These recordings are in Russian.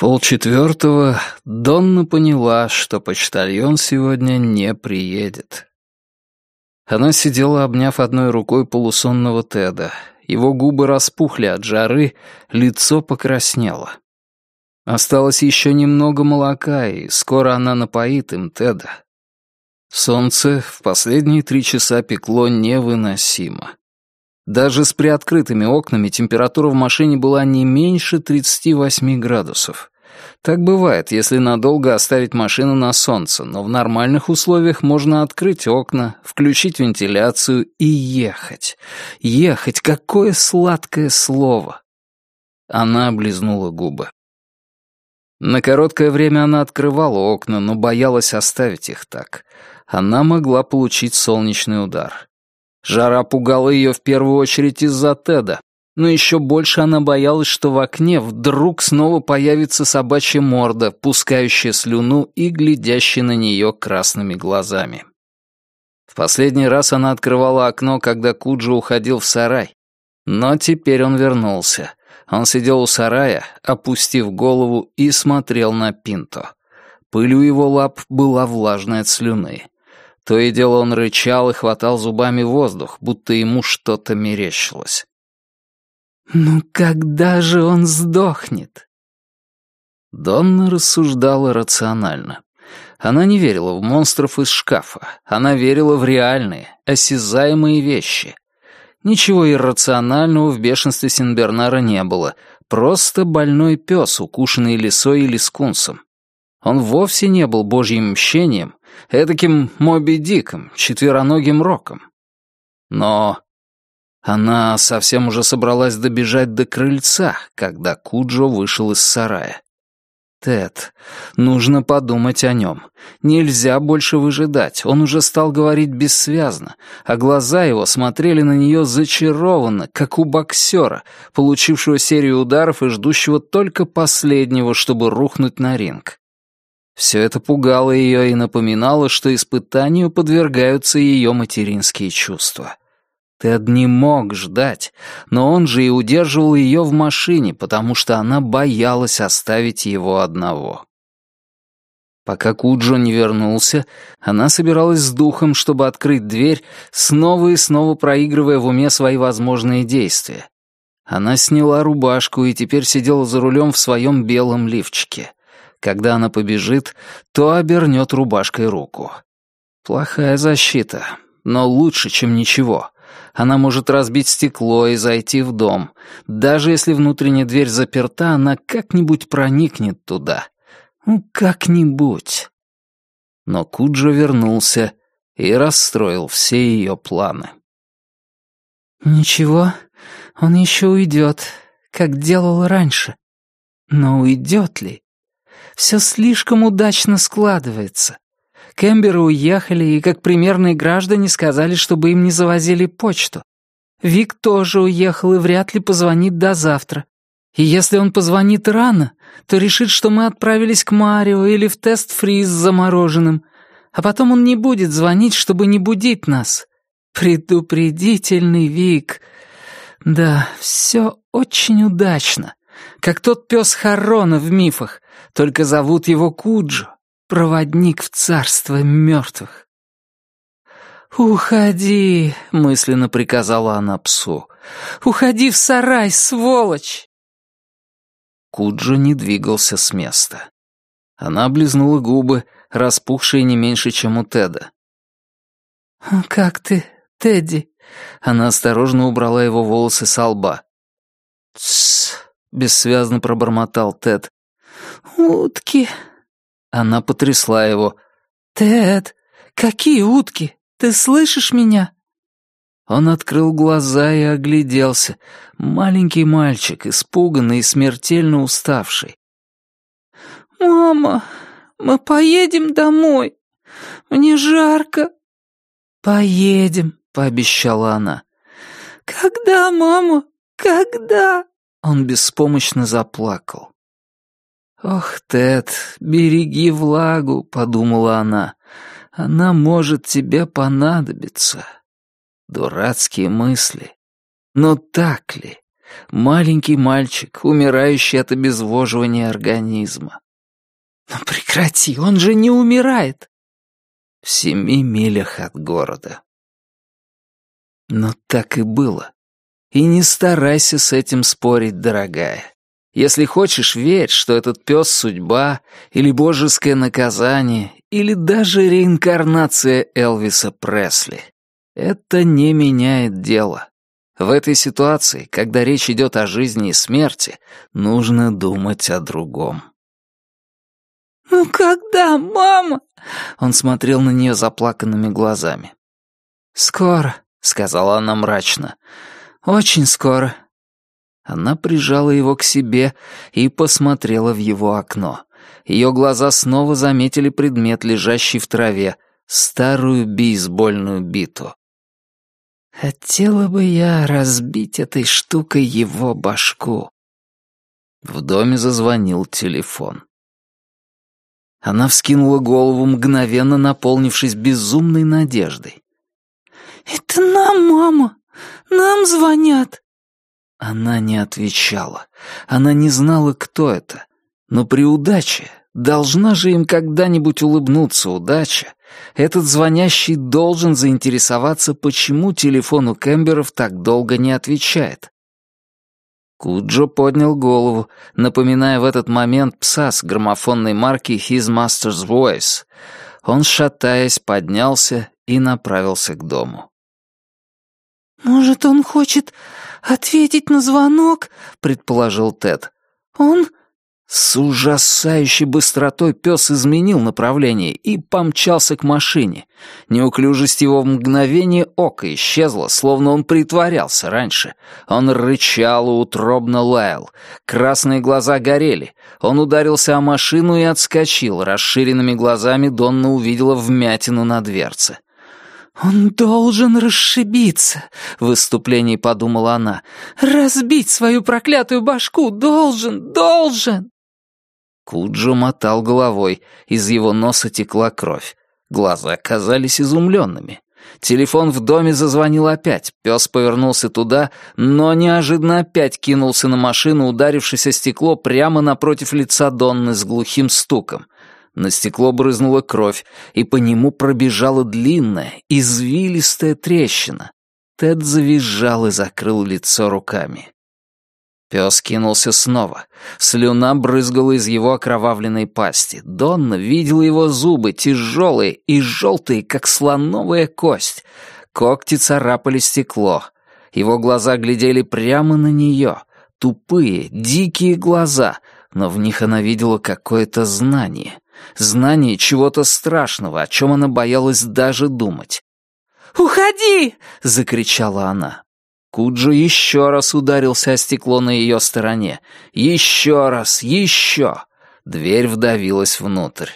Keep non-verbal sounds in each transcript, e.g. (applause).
полчетвертого Донна поняла, что почтальон сегодня не приедет. Она сидела, обняв одной рукой полусонного Теда. Его губы распухли от жары, лицо покраснело. Осталось еще немного молока, и скоро она напоит им Теда. Солнце в последние три часа пекло невыносимо. Даже с приоткрытыми окнами температура в машине была не меньше 38 градусов. Так бывает, если надолго оставить машину на солнце, но в нормальных условиях можно открыть окна, включить вентиляцию и ехать. Ехать — какое сладкое слово! Она облизнула губы. На короткое время она открывала окна, но боялась оставить их так. Она могла получить солнечный удар. Жара пугала ее в первую очередь из-за Теда, но еще больше она боялась, что в окне вдруг снова появится собачья морда, пускающая слюну и глядящая на нее красными глазами. В последний раз она открывала окно, когда Куджи уходил в сарай. Но теперь он вернулся. Он сидел у сарая, опустив голову, и смотрел на Пинто. Пыль у его лап была влажной от слюны. То и дело он рычал и хватал зубами воздух, будто ему что-то мерещилось. «Ну когда же он сдохнет?» Донна рассуждала рационально. Она не верила в монстров из шкафа. Она верила в реальные, осязаемые вещи. Ничего иррационального в бешенстве Синбернара не было. Просто больной пес, укушенный лисой или скунсом. Он вовсе не был божьим мщением, эдаким Моби Диком, четвероногим роком. Но она совсем уже собралась добежать до крыльца, когда Куджо вышел из сарая. Тед, нужно подумать о нем. Нельзя больше выжидать, он уже стал говорить бессвязно, а глаза его смотрели на нее зачарованно, как у боксера, получившего серию ударов и ждущего только последнего, чтобы рухнуть на ринг. Все это пугало ее и напоминало, что испытанию подвергаются ее материнские чувства. Тед не мог ждать, но он же и удерживал ее в машине, потому что она боялась оставить его одного. Пока Куджо не вернулся, она собиралась с духом, чтобы открыть дверь, снова и снова проигрывая в уме свои возможные действия. Она сняла рубашку и теперь сидела за рулем в своем белом лифчике. Когда она побежит, то обернет рубашкой руку. Плохая защита, но лучше, чем ничего. Она может разбить стекло и зайти в дом. Даже если внутренняя дверь заперта, она как-нибудь проникнет туда. Ну, как-нибудь. Но Куджо вернулся и расстроил все ее планы. «Ничего, он еще уйдет, как делал раньше. Но уйдет ли? Все слишком удачно складывается. Кэмберы уехали и, как примерные граждане, сказали, чтобы им не завозили почту. Вик тоже уехал и вряд ли позвонит до завтра. И если он позвонит рано, то решит, что мы отправились к Марио или в тест-фриз с замороженным. А потом он не будет звонить, чтобы не будить нас. Предупредительный Вик. Да, все очень удачно. Как тот пес Харона в мифах, только зовут его Куджо проводник в царство мертвых. «Уходи», — мысленно приказала она псу. «Уходи в сарай, сволочь!» Куджо не двигался с места. Она облизнула губы, распухшие не меньше, чем у Теда. «Как ты, Тедди?» Она осторожно убрала его волосы со лба. «Тссс», — бессвязно пробормотал Тед. «Утки», она потрясла его. «Тед, какие утки? Ты слышишь меня?» Он открыл глаза и огляделся. Маленький мальчик, испуганный и смертельно уставший. «Мама, мы поедем домой. Мне жарко». «Поедем», — пообещала она. «Когда, мама? Когда?» Он беспомощно заплакал. «Ох, Тед, береги влагу», — подумала она. «Она может тебе понадобиться». Дурацкие мысли. Но так ли? маленький мальчик, умирающий от обезвоживания организма. «Но прекрати, он же не умирает!» В семи милях от города. Но так и было. И не старайся с этим спорить, дорогая. Если хочешь, верь, что этот пес — судьба, или божеское наказание, или даже реинкарнация Элвиса Пресли. Это не меняет дело. В этой ситуации, когда речь идет о жизни и смерти, нужно думать о другом. «Ну когда, мама?» Он смотрел на нее заплаканными глазами. «Скоро», — сказала она мрачно. «Очень скоро». Она прижала его к себе и посмотрела в его окно. Ее глаза снова заметили предмет, лежащий в траве, старую бейсбольную биту. «Хотела бы я разбить этой штукой его башку». В доме зазвонил телефон. Она вскинула голову, мгновенно наполнившись безумной надеждой. «Это нам, мама! Нам звонят!» Она не отвечала. Она не знала, кто это. Но при удаче, должна же им когда-нибудь улыбнуться удача, этот звонящий должен заинтересоваться, почему телефон у Кэмберов так долго не отвечает. Куджо поднял голову, напоминая в этот момент пса с граммофонной марки His Master's Voice. Он, шатаясь, поднялся и направился к дому. «Может, он хочет ответить на звонок?» — предположил Тед. «Он с ужасающей быстротой пес изменил направление и помчался к машине. Неуклюжесть его в мгновение ока исчезла, словно он притворялся раньше. Он рычал и утробно лаял. Красные глаза горели. Он ударился о машину и отскочил. Расширенными глазами Донна увидела вмятину на дверце. «Он должен расшибиться», — в выступлении подумала она. «Разбить свою проклятую башку должен, должен!» Куджо мотал головой, из его носа текла кровь. Глаза казались изумленными. Телефон в доме зазвонил опять. Пес повернулся туда, но неожиданно опять кинулся на машину, ударившись о стекло прямо напротив лица Донны с глухим стуком. На стекло брызнула кровь, и по нему пробежала длинная, извилистая трещина. Тед завизжал и закрыл лицо руками. Пес кинулся снова. Слюна брызгала из его окровавленной пасти. Донна видела его зубы, тяжелые и желтые, как слоновая кость. Когти царапали стекло. Его глаза глядели прямо на нее. Тупые, дикие глаза, но в них она видела какое-то знание. Знание чего-то страшного, о чем она боялась даже думать. «Уходи!» — закричала она. Куджо еще раз ударился о стекло на ее стороне. Еще раз, еще. Дверь вдавилась внутрь.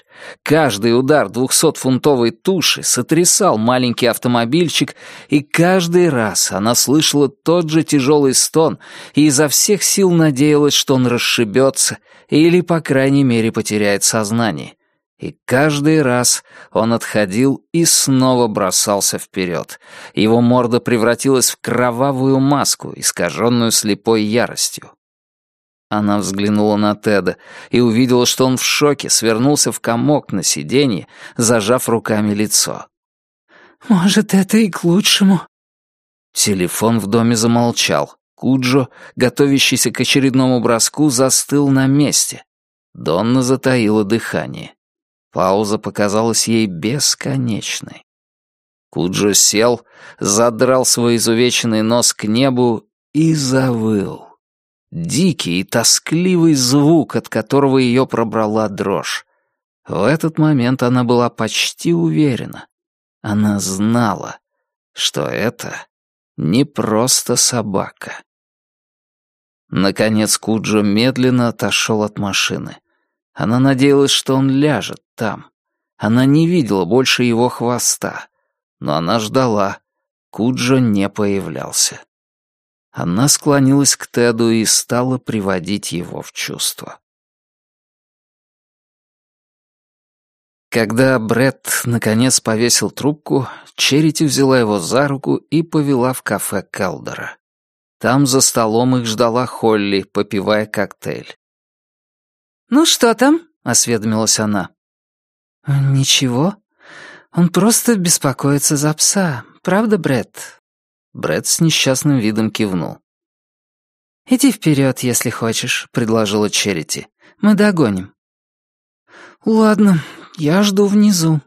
Каждый удар двухсотфунтовой туши сотрясал маленький автомобильчик, и каждый раз она слышала тот же тяжелый стон и изо всех сил надеялась, что он расшибется или, по крайней мере, потеряет сознание. И каждый раз он отходил и снова бросался вперед. Его морда превратилась в кровавую маску, искаженную слепой яростью. Она взглянула на Теда и увидела, что он в шоке свернулся в комок на сиденье, зажав руками лицо. «Может, это и к лучшему». Телефон в доме замолчал. Куджо, готовящийся к очередному броску, застыл на месте. Донна затаила дыхание. Пауза показалась ей бесконечной. Куджо сел, задрал свой изувеченный нос к небу и завыл. Дикий и тоскливый звук, от которого ее пробрала дрожь. В этот момент она была почти уверена. Она знала, что это не просто собака. Наконец Куджо медленно отошел от машины. Она надеялась, что он ляжет там. Она не видела больше его хвоста. Но она ждала. Куджо не появлялся. Она склонилась к Теду и стала приводить его в чувство. Когда Бред наконец повесил трубку, Черити взяла его за руку и повела в кафе Келдера. Там за столом их ждала Холли, попивая коктейль. «Ну что там?» — осведомилась она. «Ничего. Он просто беспокоится за пса. Правда, Бред? Бред с несчастным видом кивнул. «Иди вперед, если хочешь», — предложила Черити. «Мы догоним». «Ладно, я жду внизу».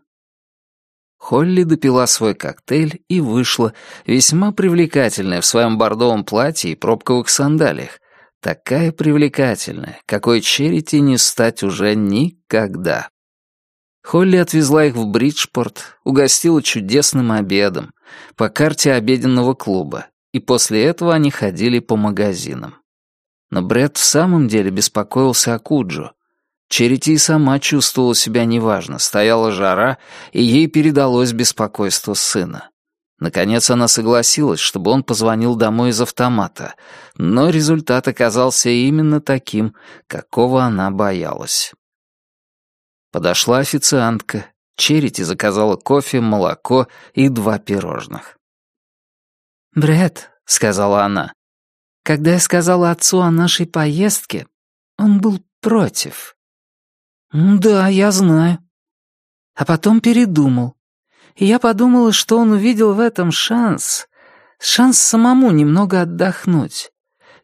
Холли допила свой коктейль и вышла, весьма привлекательная в своем бордовом платье и пробковых сандалиях. Такая привлекательная, какой Черити не стать уже никогда. Холли отвезла их в Бриджпорт, угостила чудесным обедом по карте обеденного клуба, и после этого они ходили по магазинам. Но Брэд в самом деле беспокоился о Куджо. Черити и сама чувствовала себя неважно, стояла жара, и ей передалось беспокойство сына. Наконец она согласилась, чтобы он позвонил домой из автомата, но результат оказался именно таким, какого она боялась. Подошла официантка, Черити заказала кофе, молоко и два пирожных. «Брэд», — сказала она, — «когда я сказала отцу о нашей поездке, он был против». «Да, я знаю». А потом передумал. И я подумала, что он увидел в этом шанс, шанс самому немного отдохнуть.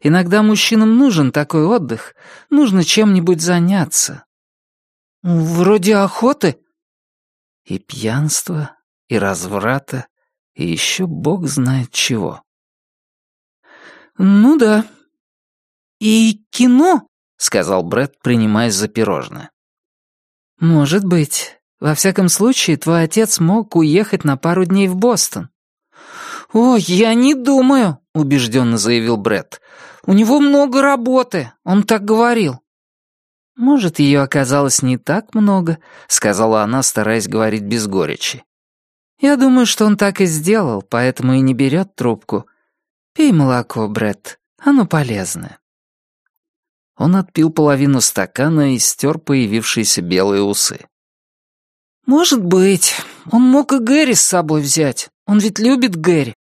Иногда мужчинам нужен такой отдых, нужно чем-нибудь заняться. «Вроде охоты?» И пьянство, и разврата, и еще бог знает чего. «Ну да. И кино?» — сказал Бред, принимаясь за пирожное. «Может быть. Во всяком случае, твой отец мог уехать на пару дней в Бостон». «О, я не думаю», — убежденно заявил Бред. «У него много работы, он так говорил». «Может, ее оказалось не так много», — сказала она, стараясь говорить без горечи. «Я думаю, что он так и сделал, поэтому и не берет трубку. Пей молоко, Бред, оно полезное». Он отпил половину стакана и стер появившиеся белые усы. «Может быть. Он мог и Гэри с собой взять. Он ведь любит Гэри».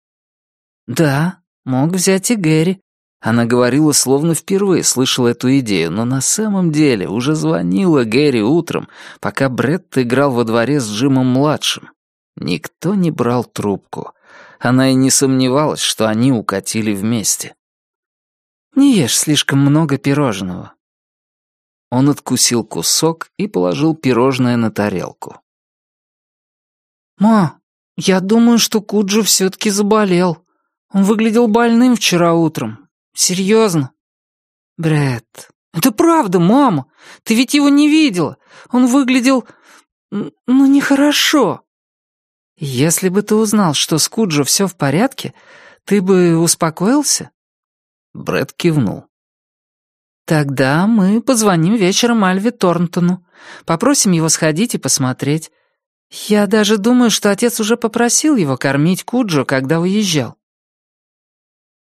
«Да, мог взять и Гэри», она говорила, словно впервые слышала эту идею, но на самом деле уже звонила Гэри утром, пока Бретт играл во дворе с Джимом-младшим. Никто не брал трубку. Она и не сомневалась, что они укатили вместе. «Не ешь слишком много пирожного». Он откусил кусок и положил пирожное на тарелку. «Ма, я думаю, что Куджи все-таки заболел. Он выглядел больным вчера утром. Серьезно? Брэд, это правда, мама. Ты ведь его не видела. Он выглядел... ну, нехорошо. Если бы ты узнал, что с Куджо все в порядке, ты бы успокоился? Брэд кивнул. Тогда мы позвоним вечером Альве Торнтону. Попросим его сходить и посмотреть. Я даже думаю, что отец уже попросил его кормить Куджо, когда уезжал.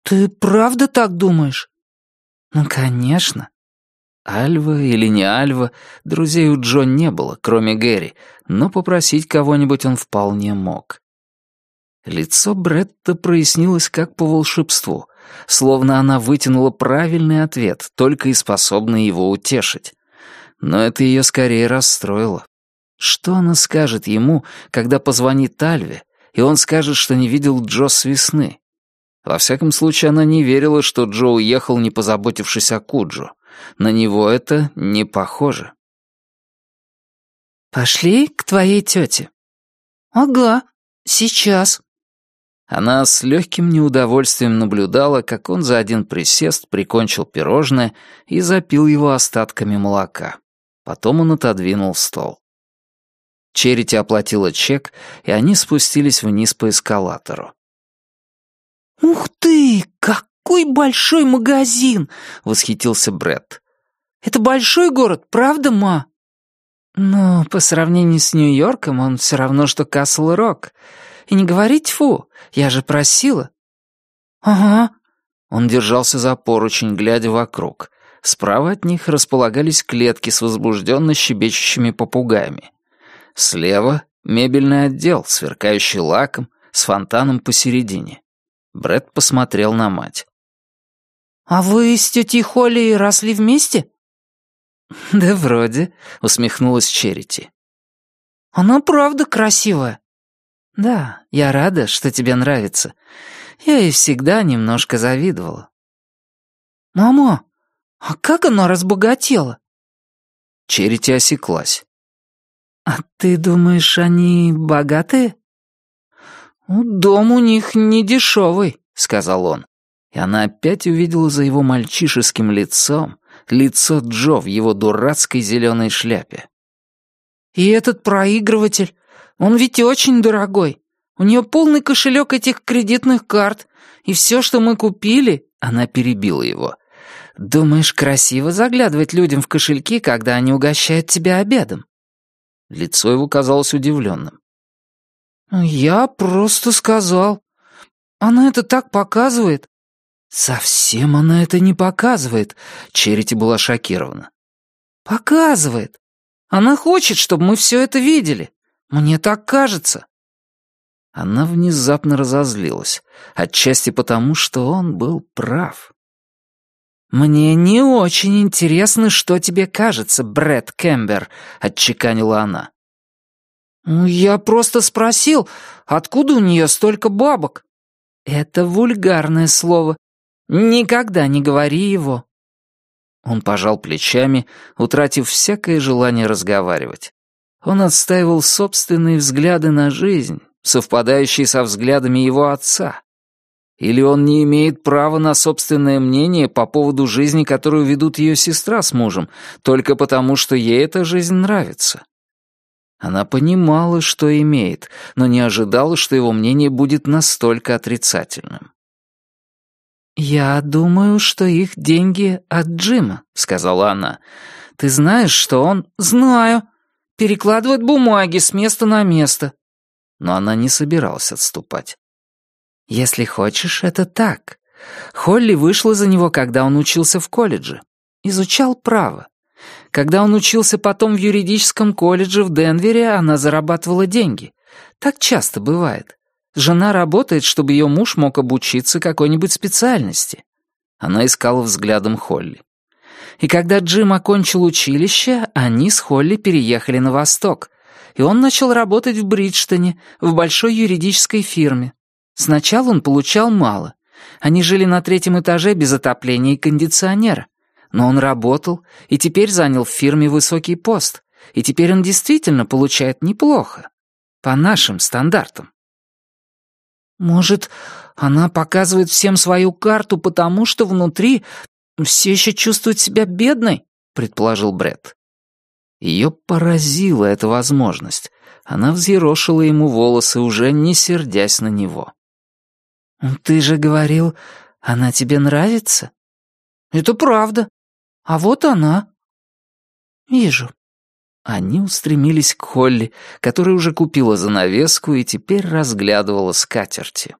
«Ты правда так думаешь?» «Ну, конечно». Альва или не Альва, друзей у Джо не было, кроме Гэри, но попросить кого-нибудь он вполне мог. Лицо Бретта прояснилось как по волшебству, словно она вытянула правильный ответ, только и способный его утешить. Но это ее скорее расстроило. Что она скажет ему, когда позвонит Альве, и он скажет, что не видел Джо с весны? Во всяком случае, она не верила, что Джо уехал, не позаботившись о Куджо. На него это не похоже. «Пошли к твоей тете». «Ага, сейчас». Она с легким неудовольствием наблюдала, как он за один присест прикончил пирожное и запил его остатками молока. Потом он отодвинул стол. Черити оплатила чек, и они спустились вниз по эскалатору. «Ух ты, какой большой магазин!» — восхитился Бред. «Это большой город, правда, ма?» «Ну, по сравнению с Нью-Йорком он все равно, что Касл-Рок. И не говорить фу, я же просила». «Ага». Он держался за поручень, глядя вокруг. Справа от них располагались клетки с возбужденно щебечущими попугаями. Слева — мебельный отдел, сверкающий лаком, с фонтаном посередине. Бред посмотрел на мать. «А вы с тетей Холли росли вместе?» (laughs) «Да вроде», — усмехнулась Черити. «Она правда красивая». «Да, я рада, что тебе нравится. Я ей всегда немножко завидовала». «Мама, а как она разбогатела?» Черити осеклась. «А ты думаешь, они богатые?» «Дом у них не дешевый», — сказал он. И она опять увидела за его мальчишеским лицом лицо Джо в его дурацкой зеленой шляпе. «И этот проигрыватель, он ведь очень дорогой. У нее полный кошелек этих кредитных карт, и все, что мы купили...» Она перебила его. «Думаешь, красиво заглядывать людям в кошельки, когда они угощают тебя обедом?» Лицо его казалось удивленным. «Я просто сказал. Она это так показывает». «Совсем она это не показывает», — Черити была шокирована. «Показывает. Она хочет, чтобы мы все это видели. Мне так кажется». Она внезапно разозлилась, отчасти потому, что он был прав. «Мне не очень интересно, что тебе кажется, Брэд Кембер», — отчеканила она. «Ну, «Я просто спросил, откуда у нее столько бабок?» «Это вульгарное слово. Никогда не говори его». Он пожал плечами, утратив всякое желание разговаривать. Он отстаивал собственные взгляды на жизнь, совпадающие со взглядами его отца. Или он не имеет права на собственное мнение по поводу жизни, которую ведут ее сестра с мужем, только потому, что ей эта жизнь нравится. Она понимала, что имеет, но не ожидала, что его мнение будет настолько отрицательным. «Я думаю, что их деньги от Джима», — сказала она. «Ты знаешь, что он...» «Знаю. Перекладывает бумаги с места на место». Но она не собиралась отступать. «Если хочешь, это так. Холли вышла за него, когда он учился в колледже. Изучал право. Когда он учился потом в юридическом колледже в Денвере, она зарабатывала деньги. Так часто бывает. Жена работает, чтобы ее муж мог обучиться какой-нибудь специальности. Она искала взглядом Холли. И когда Джим окончил училище, они с Холли переехали на восток, и он начал работать в Бриджтоне, в большой юридической фирме. Сначала он получал мало. Они жили на третьем этаже без отопления и кондиционера. Но он работал и теперь занял в фирме высокий пост. И теперь он действительно получает неплохо. По нашим стандартам. Может, она показывает всем свою карту, потому что внутри все еще чувствует себя бедной, предположил Бред. Ее поразила эта возможность. Она взъерошила ему волосы, уже не сердясь на него. «Ты же говорил, она тебе нравится?» «Это правда. А вот она». «Вижу». Они устремились к Холли, которая уже купила занавеску и теперь разглядывала скатерти.